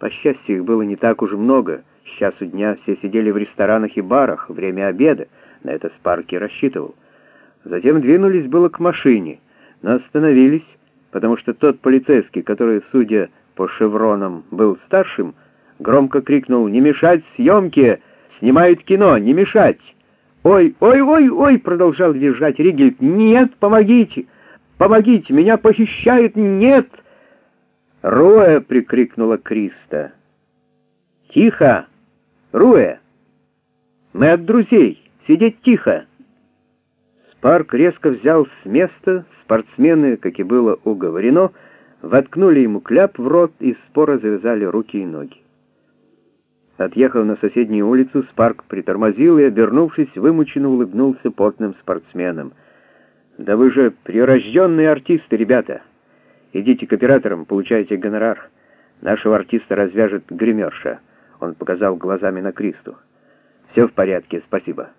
По счастью, их было не так уж много. С часу дня все сидели в ресторанах и барах, время обеда. На это Спарки рассчитывал. Затем двинулись было к машине, но остановились, потому что тот полицейский, который, судя по шевронам, был старшим, громко крикнул «Не мешать съемке! Снимают кино! Не мешать!» «Ой, ой, ой, ой!» — продолжал визжать Ригельд. «Нет, помогите! Помогите! Меня похищают! Нет!» «Руэ!» — прикрикнула Криста. «Тихо! Руэ! Мы от друзей! Сидеть тихо!» Спарк резко взял с места, спортсмены, как и было уговорено, воткнули ему кляп в рот и споро завязали руки и ноги. Отъехав на соседнюю улицу, Спарк притормозил и, обернувшись, вымученно улыбнулся потным спортсменам. «Да вы же прирожденные артисты, ребята! Идите к операторам, получайте гонорар. Нашего артиста развяжет гримерша». Он показал глазами на Кристу. «Все в порядке, спасибо».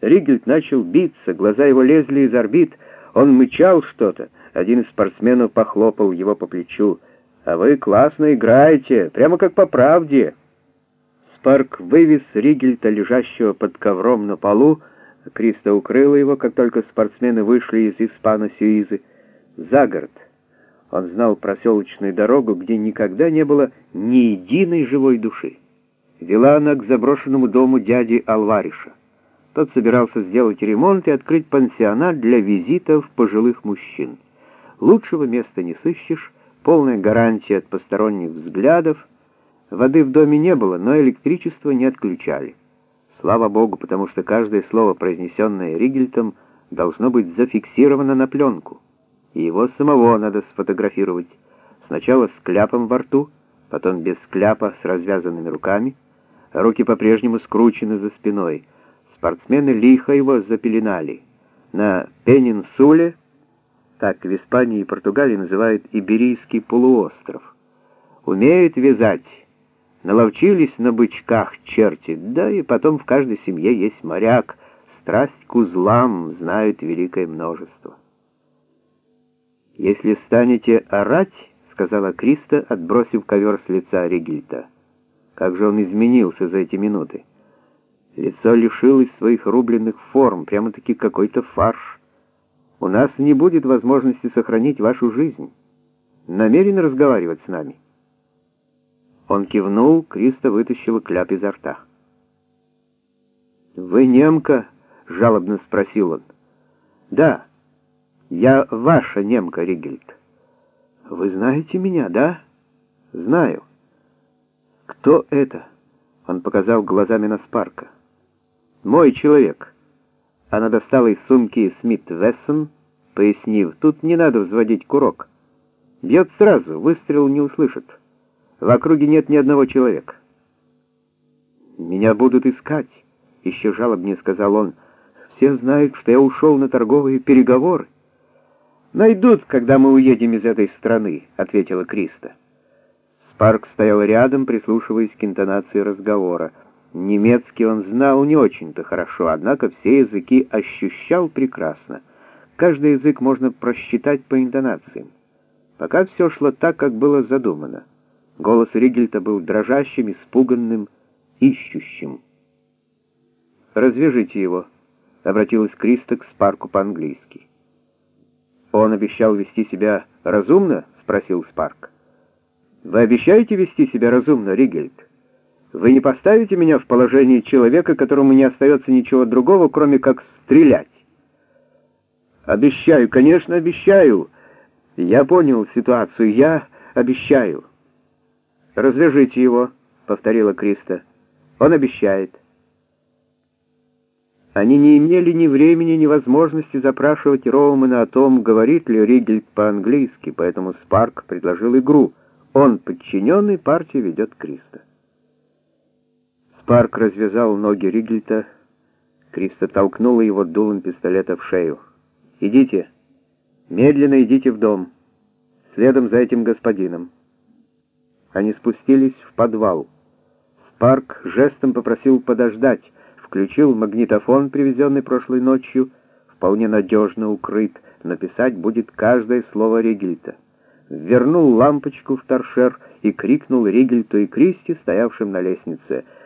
Ригельд начал биться, глаза его лезли из орбит, он мычал что-то. Один из спортсменов похлопал его по плечу. «А вы классно играете, прямо как по правде». Спарк вывез Ригельта, лежащего под ковром на полу. Криста укрыла его, как только спортсмены вышли из Испано-Сюизы, за город. Он знал проселочную дорогу, где никогда не было ни единой живой души. Вела она к заброшенному дому дяди Алвариша. Тот собирался сделать ремонт и открыть пансионат для визитов пожилых мужчин. Лучшего места не сыщешь, полная гарантия от посторонних взглядов — Воды в доме не было, но электричество не отключали. Слава богу, потому что каждое слово, произнесенное Ригельтом, должно быть зафиксировано на пленку. И его самого надо сфотографировать. Сначала с кляпом во рту, потом без кляпа с развязанными руками. Руки по-прежнему скручены за спиной. Спортсмены лихо его запеленали. На Пенинсуле, так в Испании и Португалии называют Иберийский полуостров, умеют вязать Наловчились на бычках черти, да и потом в каждой семье есть моряк. Страсть к узлам знают великое множество. «Если станете орать, — сказала Криста, отбросив ковер с лица Ригельта, — как же он изменился за эти минуты. Лицо лишилось своих рубленных форм, прямо-таки какой-то фарш. У нас не будет возможности сохранить вашу жизнь. Намерен разговаривать с нами?» Он кивнул, Криста вытащила кляп изо рта. «Вы немка?» — жалобно спросил он. «Да, я ваша немка, Ригельд. Вы знаете меня, да?» «Знаю». «Кто это?» — он показал глазами на Спарка. «Мой человек». Она достала из сумки Смит Вессон, пояснив, «Тут не надо взводить курок. Бьет сразу, выстрел не услышит». В округе нет ни одного человека. «Меня будут искать», — еще жалобнее сказал он. «Все знают, что я ушел на торговые переговоры». «Найдут, когда мы уедем из этой страны», — ответила Криста. Спарк стоял рядом, прислушиваясь к интонации разговора. Немецкий он знал не очень-то хорошо, однако все языки ощущал прекрасно. Каждый язык можно просчитать по интонациям. Пока все шло так, как было задумано. Голос Ригельта был дрожащим, испуганным, ищущим. «Развяжите его», — обратилась Криста к Спарку по-английски. «Он обещал вести себя разумно?» — спросил Спарк. «Вы обещаете вести себя разумно, Ригельд? Вы не поставите меня в положение человека, которому не остается ничего другого, кроме как стрелять?» «Обещаю, конечно, обещаю. Я понял ситуацию, я обещаю». «Развяжите его», — повторила Криста. «Он обещает». Они не имели ни времени, ни возможности запрашивать Роумана о том, говорит ли Ригельд по-английски, поэтому Спарк предложил игру. Он подчиненный, партия ведет Криста. Спарк развязал ноги Ригельта. Криста толкнула его дулом пистолета в шею. «Идите, медленно идите в дом, следом за этим господином». Они спустились в подвал. Спарк жестом попросил подождать, включил магнитофон, привезенный прошлой ночью, вполне надежно укрыт, написать будет каждое слово Ригельта. вернул лампочку в торшер и крикнул Ригельту и Кристи, стоявшим на лестнице —